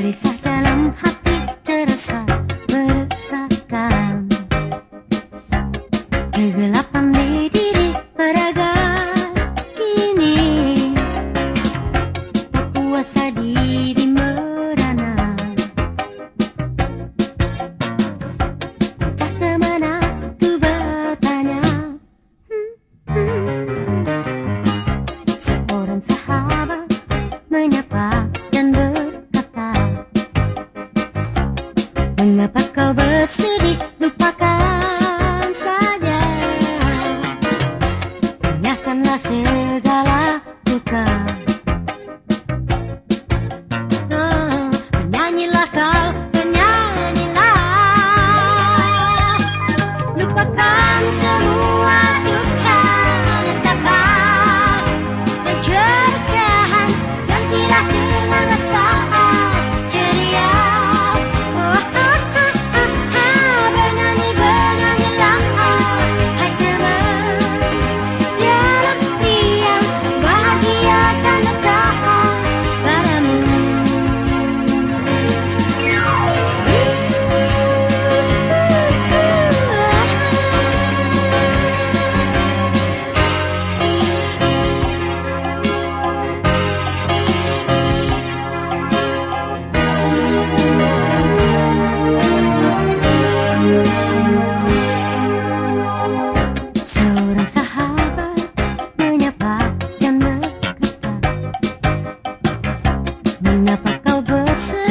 realizar. Mengapa kau bersedih lupakan saja Tanyakanlah segala bukan. 是